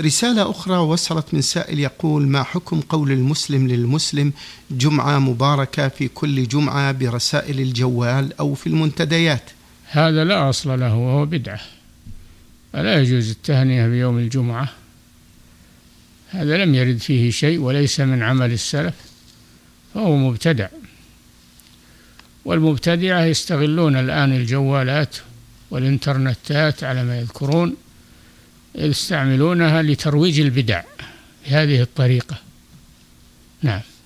رسالة أخرى وصلت من سائل يقول ما حكم قول المسلم للمسلم جمعة مباركة في كل جمعة برسائل الجوال أو في المنتديات؟ هذا لا أصل له وهو بدعة. فلا يجوز التهنئة بيوم الجمعة؟ هذا لم يرد فيه شيء وليس من عمل السلف فهو مبتدع. والمبتدعة يستغلون الآن الجوالات والإنترنتات على ما يذكرون يستعملونها لترويج البدع بهذه الطريقة. نعم.